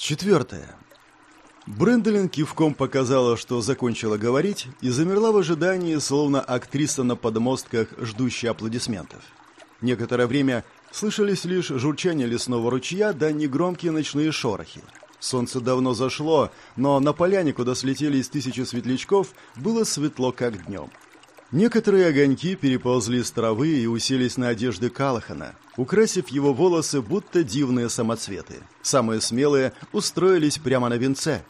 Четвертое. Бренделин кивком показала, что закончила говорить, и замерла в ожидании, словно актриса на подмостках, ждущая аплодисментов. Некоторое время слышались лишь журчание лесного ручья да негромкие ночные шорохи. Солнце давно зашло, но на поляне, куда слетели из тысячи светлячков, было светло, как днем. Некоторые огоньки переползли с травы и уселись на одежды Калахана, украсив его волосы будто дивные самоцветы. Самые смелые устроились прямо на венце.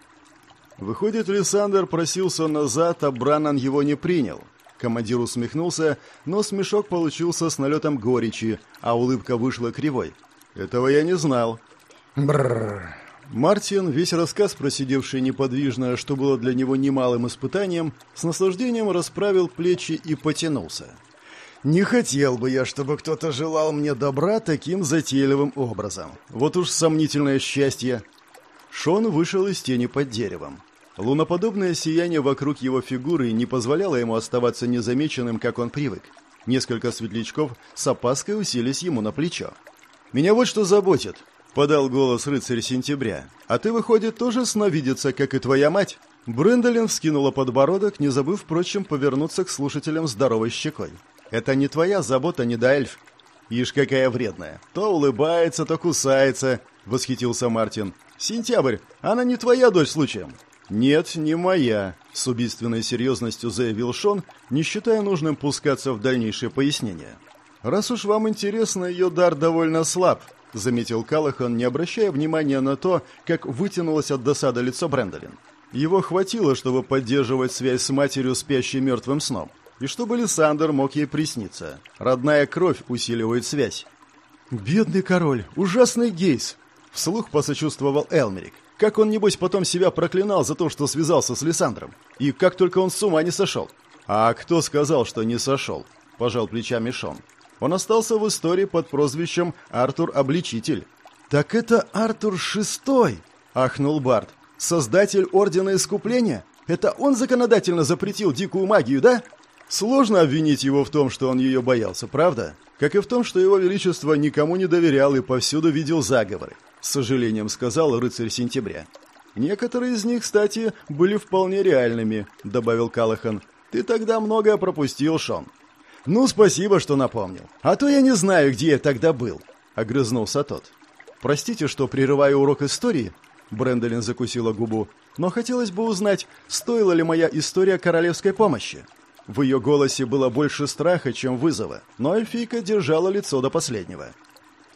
Выходит, Лиссандр просился назад, а Бранан его не принял. Командир усмехнулся, но смешок получился с налетом горечи, а улыбка вышла кривой. «Этого я не знал». Бррр. Мартин, весь рассказ, просидевший неподвижно, что было для него немалым испытанием, с наслаждением расправил плечи и потянулся. «Не хотел бы я, чтобы кто-то желал мне добра таким затейливым образом. Вот уж сомнительное счастье». Шон вышел из тени под деревом. Луноподобное сияние вокруг его фигуры не позволяло ему оставаться незамеченным, как он привык. Несколько светлячков с опаской уселись ему на плечо. «Меня вот что заботит», — подал голос рыцарь сентября. «А ты, выходит, тоже сновидится, как и твоя мать?» Брендолин вскинула подбородок, не забыв, впрочем, повернуться к слушателям здоровой щекой. «Это не твоя забота, не да, эльф?» «Ишь, какая вредная! То улыбается, то кусается!» — восхитился Мартин. «Сентябрь, она не твоя дочь случаем?» «Нет, не моя», — с убийственной серьезностью заявил Шон, не считая нужным пускаться в дальнейшие пояснения. «Раз уж вам интересно, ее дар довольно слаб», — заметил Калахан, не обращая внимания на то, как вытянулось от досады лицо Брэндолин. Его хватило, чтобы поддерживать связь с матерью, спящей мертвым сном, и чтобы Лиссандр мог ей присниться. Родная кровь усиливает связь. «Бедный король! Ужасный гейс!» — вслух посочувствовал Элмерик. Как он, небось, потом себя проклинал за то, что связался с Лиссандром. И как только он с ума не сошел. «А кто сказал, что не сошел?» – пожал плечами Шон. Он остался в истории под прозвищем Артур Обличитель. «Так это Артур Шестой!» – ахнул Барт. «Создатель Ордена Искупления? Это он законодательно запретил дикую магию, да?» Сложно обвинить его в том, что он ее боялся, правда? Как и в том, что его величество никому не доверял и повсюду видел заговоры. С сожалением сказал рыцарь сентября. Некоторые из них, кстати, были вполне реальными, добавил Калахан. Ты тогда многое пропустил, Шон. «Ну, спасибо, что напомнил. А то я не знаю, где я тогда был», — огрызнулся тот. «Простите, что прерываю урок истории», — Брэндолин закусила губу, «но хотелось бы узнать, стоила ли моя история королевской помощи». В ее голосе было больше страха, чем вызова, но эльфийка держала лицо до последнего.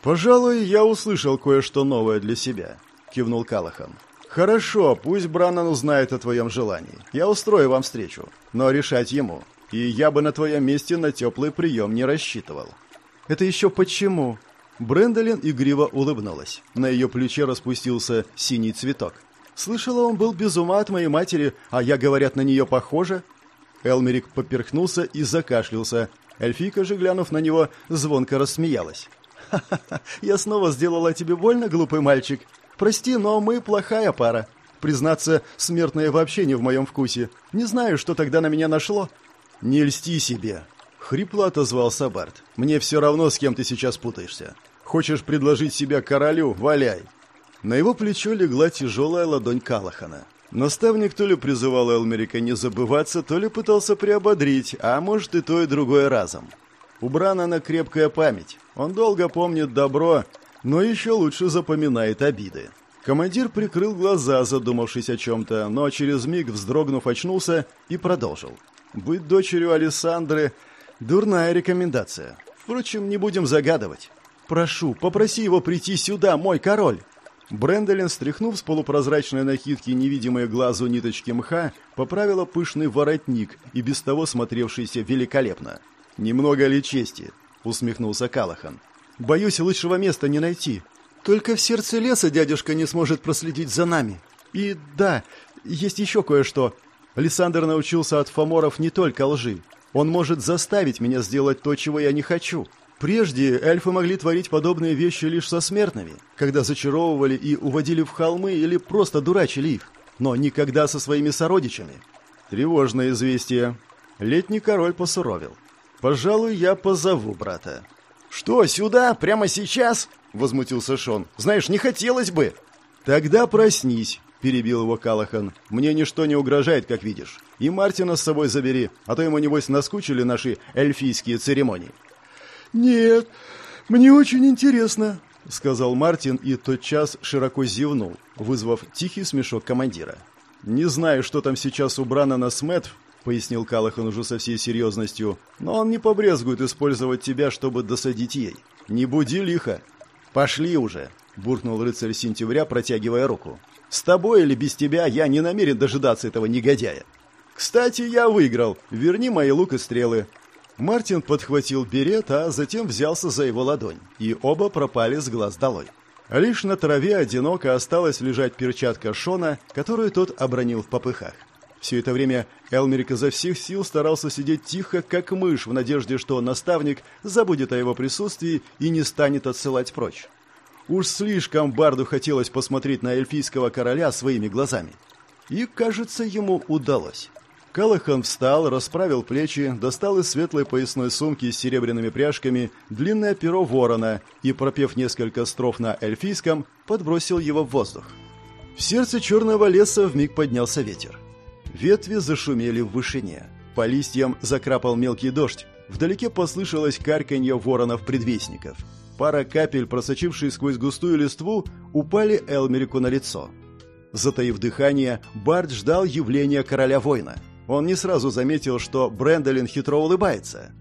«Пожалуй, я услышал кое-что новое для себя», — кивнул Калахан. «Хорошо, пусть Браннан узнает о твоем желании. Я устрою вам встречу, но решать ему и я бы на твоем месте на теплый прием не рассчитывал». «Это еще почему?» Брэндолин игриво улыбнулась. На ее плече распустился синий цветок. «Слышала, он был без ума от моей матери, а я, говорят, на нее похожа?» Элмерик поперхнулся и закашлялся. Эльфийка же, глянув на него, звонко рассмеялась. «Ха-ха-ха, я снова сделала тебе больно, глупый мальчик. Прости, но мы плохая пара. Признаться, смертное вообще не в моем вкусе. Не знаю, что тогда на меня нашло. «Не льсти себе!» — хрипло отозвался Барт. «Мне все равно, с кем ты сейчас путаешься. Хочешь предложить себя королю? Валяй!» На его плечо легла тяжелая ладонь Калахана. Наставник то ли призывал Элмерика не забываться, то ли пытался приободрить, а может и то, и другое разом. У Бранана крепкая память. Он долго помнит добро, но еще лучше запоминает обиды. Командир прикрыл глаза, задумавшись о чем-то, но через миг, вздрогнув, очнулся и продолжил. Быть дочерью Александры – дурная рекомендация. Впрочем, не будем загадывать. Прошу, попроси его прийти сюда, мой король!» Брэндолин, стряхнув с полупрозрачной накидки невидимые глазу ниточки мха, поправила пышный воротник и без того смотревшийся великолепно. «Немного ли чести?» — усмехнулся Калахан. «Боюсь, лучшего места не найти. Только в сердце леса дядюшка не сможет проследить за нами. И да, есть еще кое-что. Александр научился от фаморов не только лжи. Он может заставить меня сделать то, чего я не хочу. Прежде эльфы могли творить подобные вещи лишь со смертными, когда зачаровывали и уводили в холмы или просто дурачили их, но никогда со своими сородичами. Тревожное известие. Летний король посуровил. «Пожалуй, я позову брата». «Что, сюда? Прямо сейчас?» — возмутился Шон. «Знаешь, не хотелось бы». «Тогда проснись», — перебил его Калахан. «Мне ничто не угрожает, как видишь. И Мартина с собой забери, а то ему, небось, наскучили наши эльфийские церемонии». «Нет, мне очень интересно», — сказал Мартин и тотчас широко зевнул, вызвав тихий смешок командира. «Не знаю, что там сейчас у Бранана с Мэтт, — пояснил Калахан уже со всей серьезностью, — «но он не побрезгует использовать тебя, чтобы досадить ей. Не буди лихо. Пошли уже», — буркнул рыцарь сентября, протягивая руку. «С тобой или без тебя я не намерен дожидаться этого негодяя. Кстати, я выиграл. Верни мои лук и стрелы». Мартин подхватил берет, а затем взялся за его ладонь, и оба пропали с глаз долой. Лишь на траве одиноко осталась лежать перчатка Шона, которую тот обронил в попыхах. Все это время Элмерик изо всех сил старался сидеть тихо, как мышь, в надежде, что наставник забудет о его присутствии и не станет отсылать прочь. Уж слишком Барду хотелось посмотреть на эльфийского короля своими глазами. И, кажется, ему удалось. Калахан встал, расправил плечи, достал из светлой поясной сумки с серебряными пряжками длинное перо ворона и, пропев несколько строф на эльфийском, подбросил его в воздух. В сердце черного леса вмиг поднялся ветер. Ветви зашумели в вышине. По листьям закрапал мелкий дождь. Вдалеке послышалось карканье воронов-предвестников. Пара капель, просочившие сквозь густую листву, упали Элмерику на лицо. Затаив дыхание, Барт ждал явления короля воина. Он не сразу заметил, что Брэндолин хитро улыбается.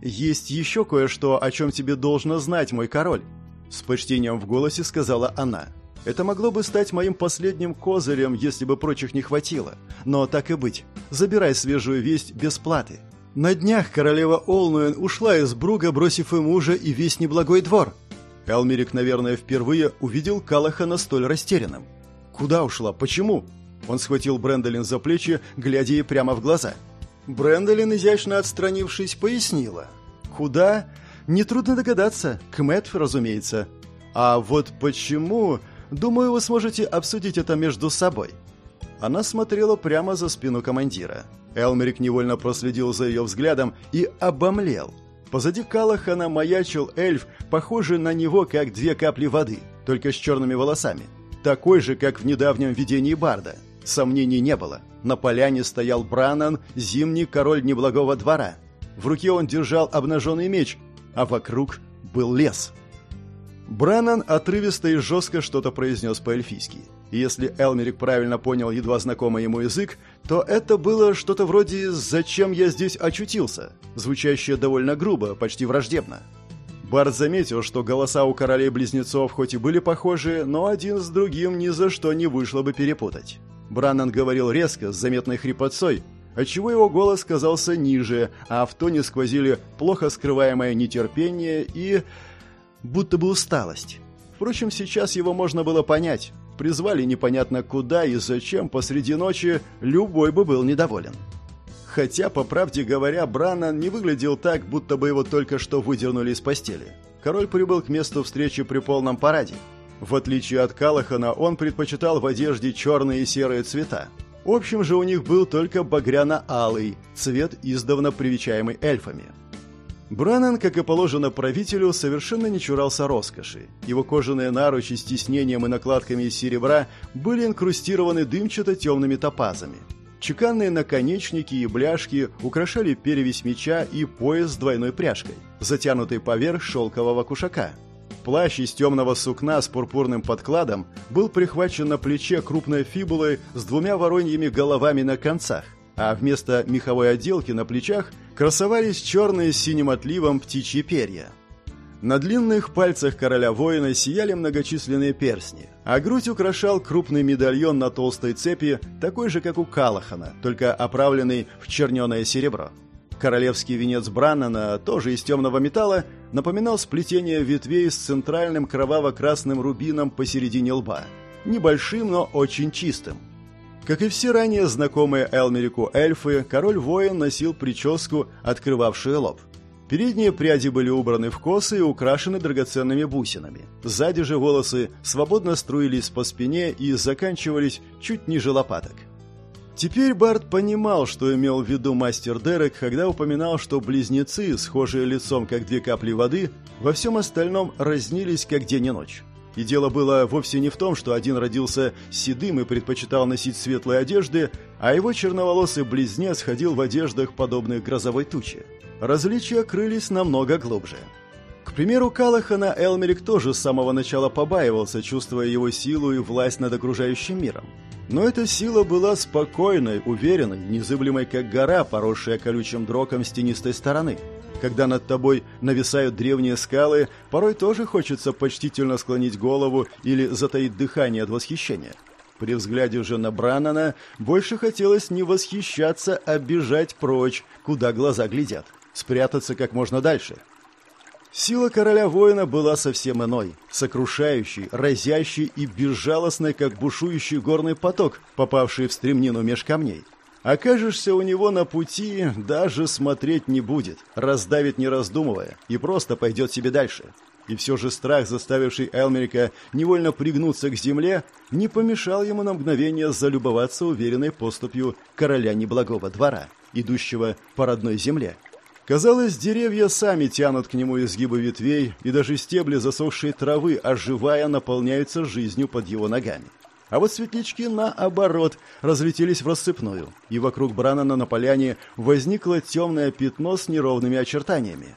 «Есть еще кое-что, о чем тебе должно знать, мой король», — с почтением в голосе сказала она. Это могло бы стать моим последним козырем, если бы прочих не хватило. Но так и быть. Забирай свежую весть без платы. На днях королева Олнуэн ушла из Бруга, бросив и мужа, и весь неблагой двор. Элмерик, наверное, впервые увидел Калахана столь растерянным. Куда ушла? Почему? Он схватил Брэндолин за плечи, глядя ей прямо в глаза. Брэндолин, изящно отстранившись, пояснила. Куда? Нетрудно догадаться. К Мэтф, разумеется. А вот почему... Думаю, вы сможете обсудить это между собой». Она смотрела прямо за спину командира. Элмерик невольно проследил за ее взглядом и обомлел. Позади Калахана маячил эльф, похожий на него, как две капли воды, только с черными волосами. Такой же, как в недавнем видении Барда. Сомнений не было. На поляне стоял Бранан, зимний король неблагого двора. В руке он держал обнаженный меч, а вокруг был лес. Браннан отрывисто и жестко что-то произнес по-эльфийски. И если Элмерик правильно понял едва знакомый ему язык, то это было что-то вроде «Зачем я здесь очутился?», звучащее довольно грубо, почти враждебно. Барт заметил, что голоса у королей-близнецов хоть и были похожи, но один с другим ни за что не вышло бы перепутать. Браннан говорил резко, с заметной хрипотцой, отчего его голос казался ниже, а в тоне сквозили плохо скрываемое нетерпение и будто бы усталость. Впрочем, сейчас его можно было понять. Призвали непонятно куда и зачем посреди ночи, любой бы был недоволен. Хотя, по правде говоря, Браннан не выглядел так, будто бы его только что выдернули из постели. Король прибыл к месту встречи при полном параде. В отличие от Калахана, он предпочитал в одежде черные и серые цвета. Общим же у них был только багряно-алый, цвет, издавна привечаемый эльфами. Браннан, как и положено правителю, совершенно не чурался роскоши. Его кожаные наручи с тиснением и накладками из серебра были инкрустированы дымчато-темными топазами. Чеканные наконечники и бляшки украшали перевесь меча и пояс с двойной пряжкой, затянутый поверх шелкового кушака. Плащ из темного сукна с пурпурным подкладом был прихвачен на плече крупной фибулой с двумя вороньими головами на концах, а вместо меховой отделки на плечах красовались черные с синим отливом птичьи перья. На длинных пальцах короля воина сияли многочисленные перстни, а грудь украшал крупный медальон на толстой цепи, такой же, как у Калахана, только оправленный в черненое серебро. Королевский венец Браннана, тоже из темного металла, напоминал сплетение ветвей с центральным кроваво-красным рубином посередине лба. Небольшим, но очень чистым. Как и все ранее знакомые Элмерику эльфы, король-воин носил прическу, открывавшую лоб. Передние пряди были убраны в косы и украшены драгоценными бусинами. Сзади же волосы свободно струились по спине и заканчивались чуть ниже лопаток. Теперь Барт понимал, что имел в виду мастер Дерек, когда упоминал, что близнецы, схожие лицом как две капли воды, во всем остальном разнились как день и ночь. И дело было вовсе не в том, что один родился седым и предпочитал носить светлые одежды, а его черноволосый близнец ходил в одеждах, подобных грозовой туче. Различия крылись намного глубже. К примеру, Калахана Элмерик тоже с самого начала побаивался, чувствуя его силу и власть над окружающим миром. Но эта сила была спокойной, уверенной, незыблемой, как гора, поросшая колючим дроком с тенистой стороны. Когда над тобой нависают древние скалы, порой тоже хочется почтительно склонить голову или затаить дыхание от восхищения. При взгляде же на Бранана больше хотелось не восхищаться, а бежать прочь, куда глаза глядят, спрятаться как можно дальше. Сила короля-воина была совсем иной, сокрушающей, разящей и безжалостной, как бушующий горный поток, попавший в стремнину меж камней. Окажешься у него на пути, даже смотреть не будет, раздавит не раздумывая и просто пойдет себе дальше. И все же страх, заставивший Элмерика невольно пригнуться к земле, не помешал ему на мгновение залюбоваться уверенной поступью короля неблагого двора, идущего по родной земле. Казалось, деревья сами тянут к нему изгибы ветвей, и даже стебли засохшей травы, оживая, наполняются жизнью под его ногами. А вот светлячки, наоборот, разлетелись в рассыпную, и вокруг Бранана на поляне возникло темное пятно с неровными очертаниями.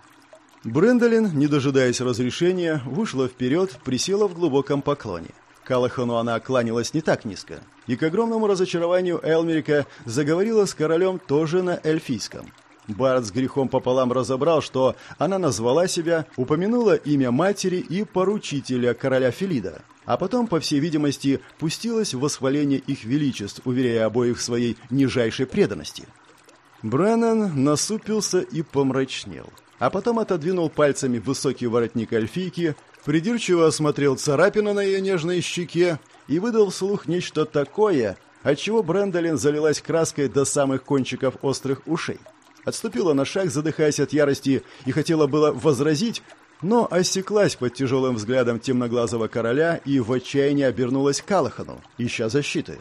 Брэндолин, не дожидаясь разрешения, вышла вперед, присела в глубоком поклоне. Калахану она кланялась не так низко, и к огромному разочарованию Элмерика заговорила с королем тоже на эльфийском. Барт с грехом пополам разобрал, что она назвала себя, упомянула имя матери и поручителя короля Филида, а потом, по всей видимости, пустилась в восхваление их величеств, уверяя обоих в своей нижайшей преданности. Бреннан насупился и помрачнел, а потом отодвинул пальцами высокий воротник эльфийки, придирчиво осмотрел царапину на ее нежной щеке и выдал вслух нечто такое, отчего Брэндолин залилась краской до самых кончиков острых ушей. Отступила на шаг, задыхаясь от ярости, и хотела было возразить, но осеклась под тяжелым взглядом темноглазого короля и в отчаянии обернулась к Калахану, ища защиты.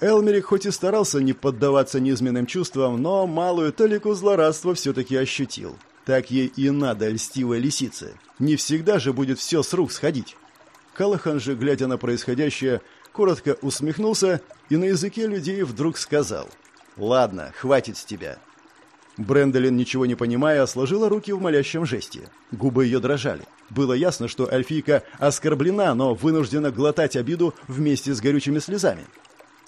Элмерик хоть и старался не поддаваться низменным чувствам, но малую толику злорадства все-таки ощутил. Так ей и надо, льстивой лисице. Не всегда же будет все с рук сходить. Калахан же, глядя на происходящее, коротко усмехнулся и на языке людей вдруг сказал «Ладно, хватит с тебя. Брендолин, ничего не понимая, сложила руки в молящем жесте. Губы ее дрожали. Было ясно, что эльфийка оскорблена, но вынуждена глотать обиду вместе с горючими слезами.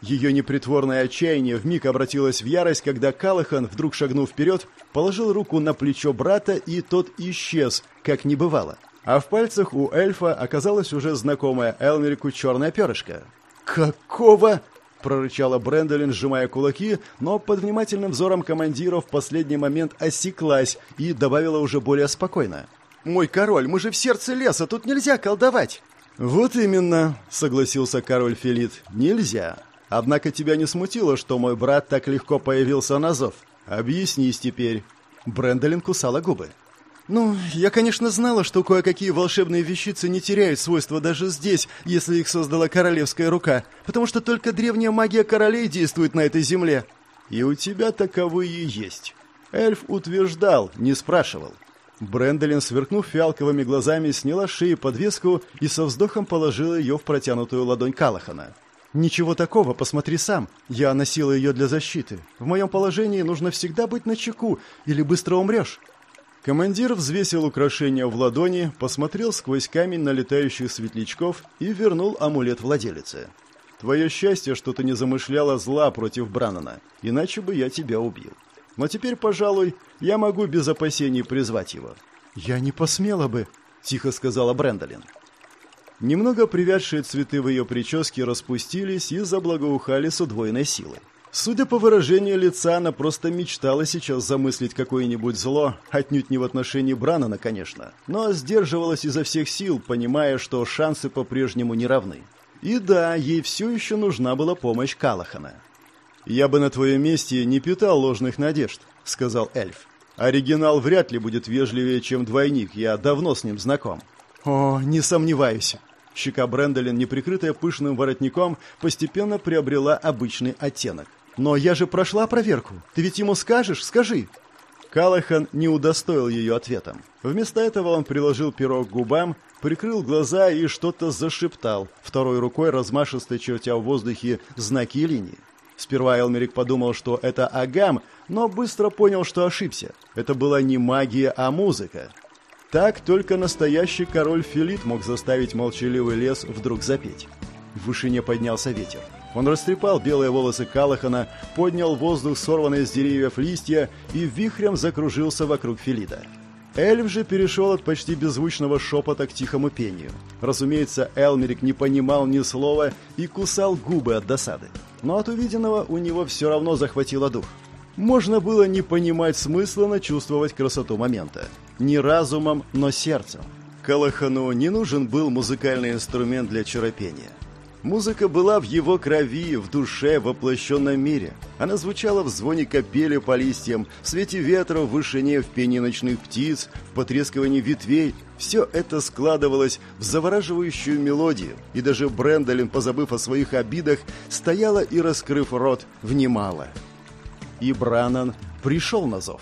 Ее непритворное отчаяние вмиг обратилось в ярость, когда Калахан, вдруг шагнув вперед, положил руку на плечо брата, и тот исчез, как не бывало. А в пальцах у эльфа оказалась уже знакомая Элмерику черная перышко. «Какого?» Прорычала Брэндолин, сжимая кулаки, но под внимательным взором командира в последний момент осеклась и добавила уже более спокойно. «Мой король, мы же в сердце леса, тут нельзя колдовать!» «Вот именно», — согласился король Филит, — «нельзя. Однако тебя не смутило, что мой брат так легко появился на зов? Объяснись теперь». Брэндолин кусала губы. «Ну, я, конечно, знала, что кое-какие волшебные вещицы не теряют свойства даже здесь, если их создала королевская рука, потому что только древняя магия королей действует на этой земле». «И у тебя таковые есть». Эльф утверждал, не спрашивал. Брэндолин, сверкнув фиалковыми глазами, сняла с шеи подвеску и со вздохом положила ее в протянутую ладонь Калахана. «Ничего такого, посмотри сам. Я носила ее для защиты. В моем положении нужно всегда быть начеку, или быстро умрешь». Командир взвесил украшение в ладони, посмотрел сквозь камень на летающих светлячков и вернул амулет владелице. «Твое счастье, что ты не замышляла зла против Бранана, иначе бы я тебя убил. Но теперь, пожалуй, я могу без опасений призвать его». «Я не посмела бы», — тихо сказала Брэндолин. Немного привязшие цветы в ее прическе распустились и заблагоухали с удвоенной силой. Судя по выражению лица, она просто мечтала сейчас замыслить какое-нибудь зло, отнюдь не в отношении Бранана, конечно, но сдерживалась изо всех сил, понимая, что шансы по-прежнему не равны. И да, ей все еще нужна была помощь Калахана. «Я бы на твоем месте не питал ложных надежд», — сказал эльф. «Оригинал вряд ли будет вежливее, чем двойник, я давно с ним знаком». «О, не сомневаюсь». Щека Брэндолин, неприкрытая пышным воротником, постепенно приобрела обычный оттенок. Но я же прошла проверку. Ты ведь ему скажешь? Скажи. Калахан не удостоил ее ответом. Вместо этого он приложил перо к губам, прикрыл глаза и что-то зашептал, второй рукой размашисто чертя в воздухе знаки линии. Сперва Элмерик подумал, что это Агам, но быстро понял, что ошибся. Это была не магия, а музыка. Так только настоящий король Филит мог заставить молчаливый лес вдруг запеть. В вышине поднялся ветер. Он растрепал белые волосы Калахана, поднял воздух сорванные с деревьев листья и вихрем закружился вокруг Филида. Эльф же перешел от почти беззвучного шепота к тихому пению. Разумеется, Элмерик не понимал ни слова и кусал губы от досады. Но от увиденного у него все равно захватило дух. Можно было не понимать смысла, но чувствовать красоту момента. Не разумом, но сердцем. Калахану не нужен был музыкальный инструмент для чаропения. Музыка была в его крови, в душе, в воплощенном мире. Она звучала в звоне капели по листьям, в свете ветра, в вышине, в пении ночных птиц, в потрескивании ветвей. Все это складывалось в завораживающую мелодию, и даже Брэндолин, позабыв о своих обидах, стояла и, раскрыв рот, внимала. И Бранан пришел на зов.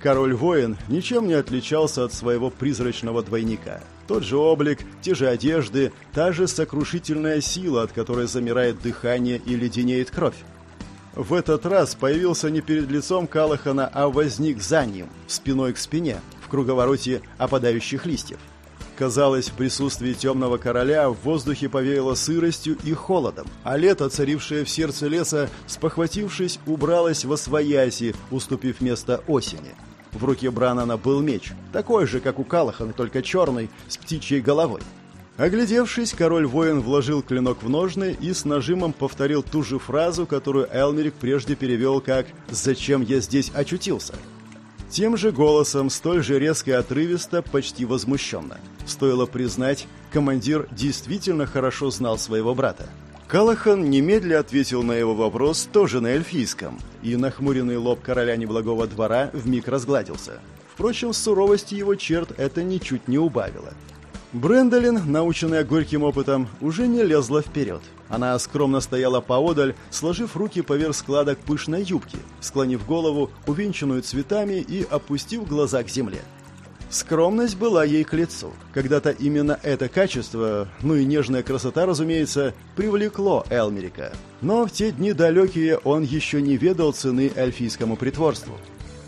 Король-воин ничем не отличался от своего призрачного двойника – тот же облик, те же одежды, та же сокрушительная сила, от которой замирает дыхание и леденеет кровь. В этот раз появился не перед лицом Калахана, а возник за ним, спиной к спине, в круговороте опадающих листьев. Казалось, в присутствии темного короля в воздухе повеяло сыростью и холодом, а лето, царившее в сердце леса, спохватившись, убралось во свояси, уступив место осени. В руке Бранана был меч, такой же, как у Калахана, только черный, с птичьей головой. Оглядевшись, король-воин вложил клинок в ножны и с нажимом повторил ту же фразу, которую Элмерик прежде перевел как «Зачем я здесь очутился?». Тем же голосом, столь же резко и отрывисто, почти возмущенно. Стоило признать, командир действительно хорошо знал своего брата. Калахан немедля ответил на его вопрос тоже на эльфийском, и нахмуренный лоб короля неблагого двора вмиг разгладился. Впрочем, суровости его черт это ничуть не убавило. Брэндолин, наученная горьким опытом, уже не лезла вперед. Она скромно стояла поодаль, сложив руки поверх складок пышной юбки, склонив голову, увенчанную цветами и опустив глаза к земле. Скромность была ей к лицу. Когда-то именно это качество, ну и нежная красота, разумеется, привлекло Элмерика. Но в те дни далекие он еще не ведал цены эльфийскому притворству.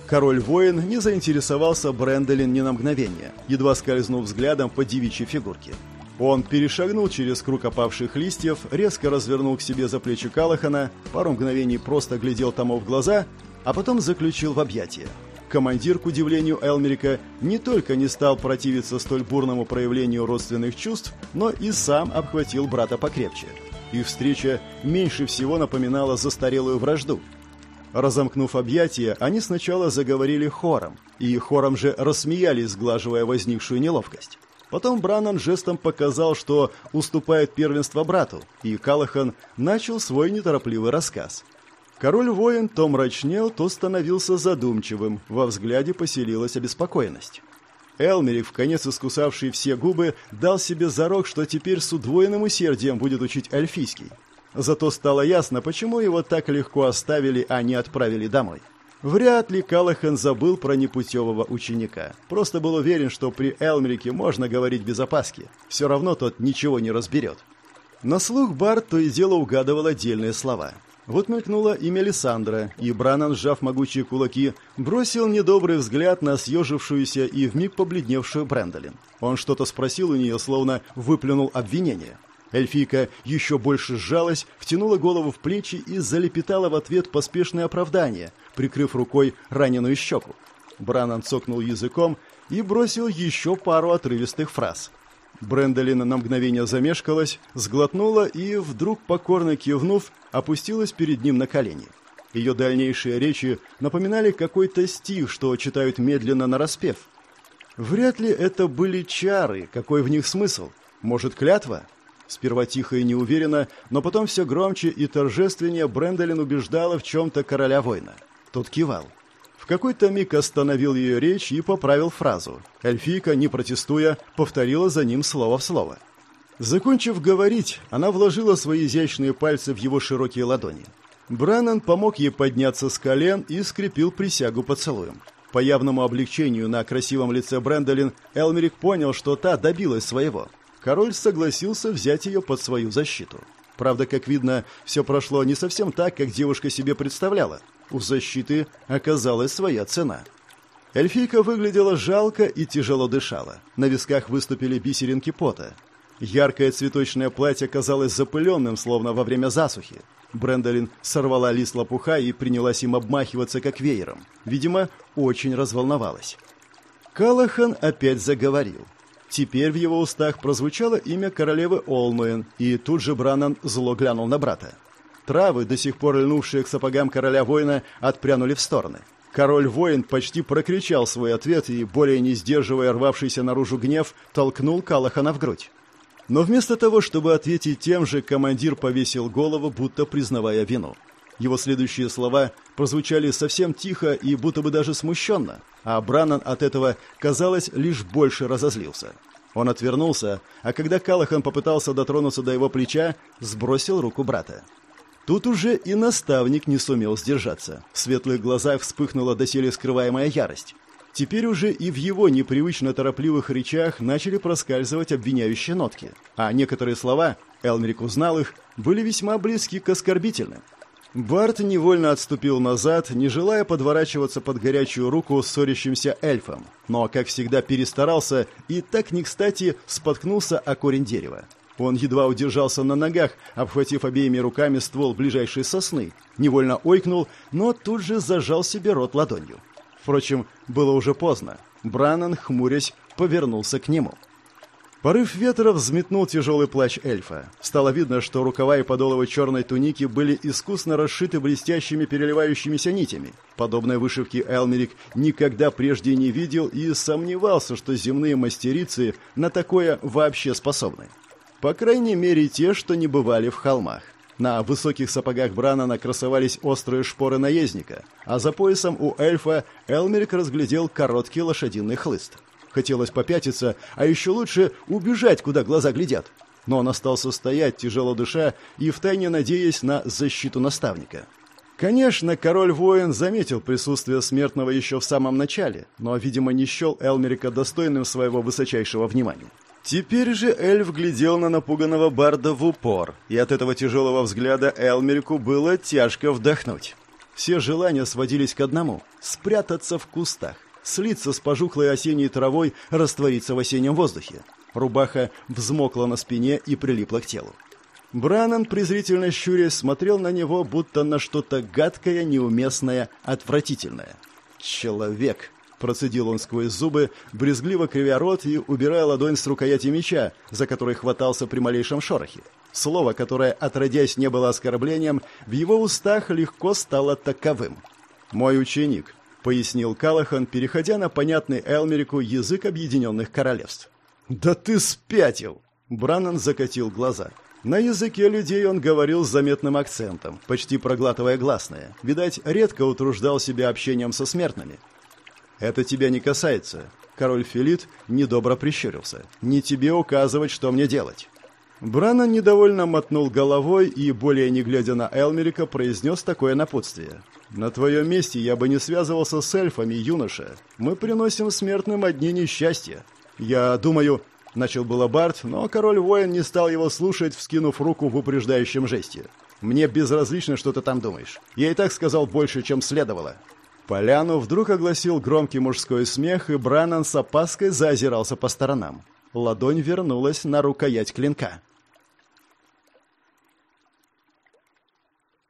Король-воин не заинтересовался Брэндолин ни на мгновение, едва скользнув взглядом по девичьей фигурке. Он перешагнул через круг опавших листьев, резко развернул к себе за плечи Калахана, пару мгновений просто глядел тому в глаза, а потом заключил в объятия командир, к удивлению Элмерика, не только не стал противиться столь бурному проявлению родственных чувств, но и сам обхватил брата покрепче. Их встреча меньше всего напоминала застарелую вражду. Разомкнув объятия, они сначала заговорили хором, и хором же рассмеялись, сглаживая возникшую неловкость. Потом Браннан жестом показал, что уступает первенство брату, и Калахан начал свой неторопливый рассказ – Король-воин то мрачнел, то становился задумчивым, во взгляде поселилась обеспокоенность. Элмерик, в конец искусавший все губы, дал себе зарок, что теперь с удвоенным усердием будет учить эльфийский. Зато стало ясно, почему его так легко оставили, а не отправили домой. Вряд ли Калахан забыл про непутевого ученика. Просто был уверен, что при Элмерике можно говорить без опаски. Все равно тот ничего не разберет. На слух Барт то и дело угадывал отдельные слова – вот мелькнуло имя Лиссандра, и Бранан, сжав могучие кулаки, бросил недобрый взгляд на съежившуюся и вмиг побледневшую Брэндолин. Он что-то спросил у нее, словно выплюнул обвинение. Эльфийка еще больше сжалась, втянула голову в плечи и залепетала в ответ поспешное оправдание, прикрыв рукой раненую щеку. Бранан цокнул языком и бросил еще пару отрывистых фраз. Брэндолин на мгновение замешкалась, сглотнула и, вдруг покорно кивнув, опустилась перед ним на колени. Ее дальнейшие речи напоминали какой-то стих, что читают медленно на распев. Вряд ли это были чары, какой в них смысл? Может, клятва? Сперва тихо и неуверенно, но потом все громче и торжественнее Брэндолин убеждала в чем-то короля воина. Тот кивал какой-то миг остановил ее речь и поправил фразу. Эльфийка, не протестуя, повторила за ним слово в слово. Закончив говорить, она вложила свои изящные пальцы в его широкие ладони. Браннан помог ей подняться с колен и скрепил присягу поцелуем. По явному облегчению на красивом лице Брэндолин Элмерик понял, что та добилась своего. Король согласился взять ее под свою защиту. Правда, как видно, все прошло не совсем так, как девушка себе представляла. У защиты оказалась своя цена. Эльфийка выглядела жалко и тяжело дышала. На висках выступили бисеринки пота. Яркое цветочное платье казалось запыленным, словно во время засухи. Брендолин сорвала лист лопуха и принялась им обмахиваться, как веером. Видимо, очень разволновалась. Калахан опять заговорил. Теперь в его устах прозвучало имя королевы Олнуэн, и тут же Бранан зло глянул на брата. Травы, до сих пор льнувшие к сапогам короля-воина, отпрянули в стороны. Король-воин почти прокричал свой ответ и, более не сдерживая рвавшийся наружу гнев, толкнул Калахана в грудь. Но вместо того, чтобы ответить тем же, командир повесил голову, будто признавая вину. Его следующие слова прозвучали совсем тихо и будто бы даже смущенно, а Бранан от этого, казалось, лишь больше разозлился. Он отвернулся, а когда Калахан попытался дотронуться до его плеча, сбросил руку брата. Тут уже и наставник не сумел сдержаться. В светлых глазах вспыхнула доселе скрываемая ярость. Теперь уже и в его непривычно торопливых речах начали проскальзывать обвиняющие нотки, а некоторые слова, Элмерик узнал их, были весьма близки к оскорбительным. Барт невольно отступил назад, не желая подворачиваться под горячую руку ссорящимся эльфом, но, как всегда, перестарался и так не кстати споткнулся о корень дерева. Он едва удержался на ногах, обхватив обеими руками ствол ближайшей сосны, невольно ойкнул, но тут же зажал себе рот ладонью. Впрочем, было уже поздно. Бранан, хмурясь, повернулся к нему. Порыв ветра взметнул тяжелый плащ эльфа. Стало видно, что рукава и подоловы черной туники были искусно расшиты блестящими переливающимися нитями. Подобной вышивки Элмерик никогда прежде не видел и сомневался, что земные мастерицы на такое вообще способны. По крайней мере, те, что не бывали в холмах. На высоких сапогах Бранана красовались острые шпоры наездника, а за поясом у эльфа Элмерик разглядел короткий лошадиный хлыст. Хотелось попятиться, а еще лучше убежать, куда глаза глядят. Но он остался стоять, тяжело дыша, и втайне надеясь на защиту наставника. Конечно, король-воин заметил присутствие смертного еще в самом начале, но, видимо, не счел Элмерика достойным своего высочайшего внимания. Теперь же эльф глядел на напуганного барда в упор, и от этого тяжелого взгляда Элмерику было тяжко вдохнуть. Все желания сводились к одному — спрятаться в кустах, слиться с пожухлой осенней травой, раствориться в осеннем воздухе. Рубаха взмокла на спине и прилипла к телу. Бранан, презрительно щурясь, смотрел на него, будто на что-то гадкое, неуместное, отвратительное. «Человек!» Процедил он сквозь зубы, брезгливо кривя рот и убирая ладонь с рукояти меча, за который хватался при малейшем шорохе. Слово, которое, отродясь, не было оскорблением, в его устах легко стало таковым. «Мой ученик», — пояснил Калахан, переходя на понятный Элмерику язык Объединенных Королевств. «Да ты спятил!» — Браннан закатил глаза. На языке людей он говорил с заметным акцентом, почти проглатывая гласные. Видать, редко утруждал себя общением со смертными. «Это тебя не касается». Король Филит недобро прищурился. «Не тебе указывать, что мне делать». Бранан недовольно мотнул головой и, более не глядя на Элмерика, произнес такое напутствие. «На твоем месте я бы не связывался с эльфами, юноша. Мы приносим смертным одни несчастья. Я думаю...» — начал было Барт, но король-воин не стал его слушать, вскинув руку в упреждающем жесте. «Мне безразлично, что ты там думаешь. Я и так сказал больше, чем следовало». Поляну вдруг огласил громкий мужской смех, и Бранан с опаской заозирался по сторонам. Ладонь вернулась на рукоять клинка.